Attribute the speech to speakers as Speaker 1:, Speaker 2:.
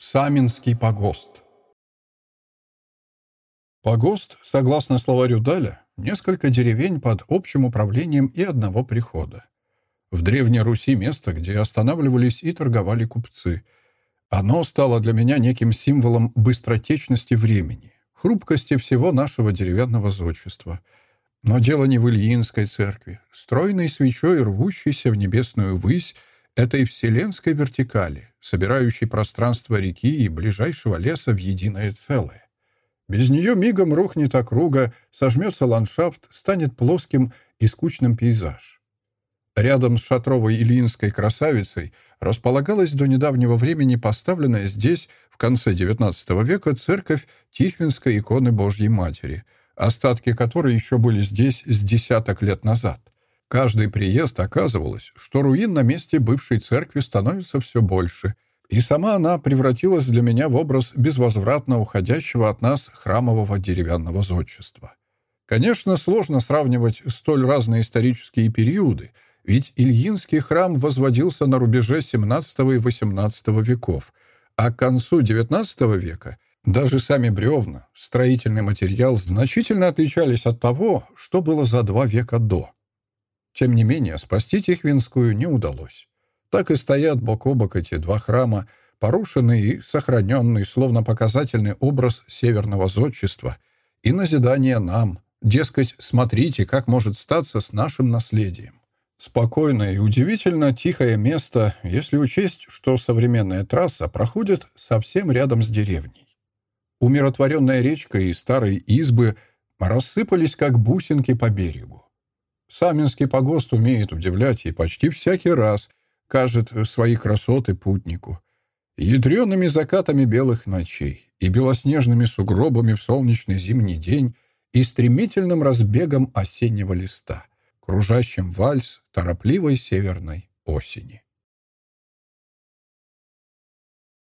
Speaker 1: Саминский погост Погост, согласно словарю Даля, несколько деревень под общим управлением и одного прихода. В Древней Руси место, где останавливались и торговали купцы. Оно стало для меня неким символом быстротечности времени, хрупкости всего нашего деревянного зодчества. Но дело не в Ильинской церкви, стройной свечой, рвущейся в небесную высь, этой вселенской вертикали, собирающей пространство реки и ближайшего леса в единое целое. Без нее мигом рухнет округа, сожмется ландшафт, станет плоским и скучным пейзаж. Рядом с шатровой Ильинской красавицей располагалась до недавнего времени поставленная здесь, в конце XIX века, церковь Тихвинской иконы Божьей Матери, остатки которой еще были здесь с десяток лет назад. Каждый приезд оказывалось, что руин на месте бывшей церкви становится все больше, и сама она превратилась для меня в образ безвозвратно уходящего от нас храмового деревянного зодчества. Конечно, сложно сравнивать столь разные исторические периоды, ведь Ильинский храм возводился на рубеже XVII и XVIII веков, а к концу XIX века даже сами бревна, строительный материал значительно отличались от того, что было за два века до. Тем не менее, спасти Тихвинскую не удалось. Так и стоят бок о бок эти два храма, порушенный и сохраненный, словно показательный образ северного зодчества и назидание нам, дескать, смотрите, как может статься с нашим наследием. Спокойное и удивительно тихое место, если учесть, что современная трасса проходит совсем рядом с деревней. Умиротворенная речка и старые избы рассыпались, как бусинки по берегу. Саминский погост умеет удивлять и почти всякий раз кажет свои красоты путнику. Ядреными закатами белых ночей и белоснежными сугробами в солнечный зимний день и стремительным разбегом осеннего листа, кружащим вальс торопливой северной осени.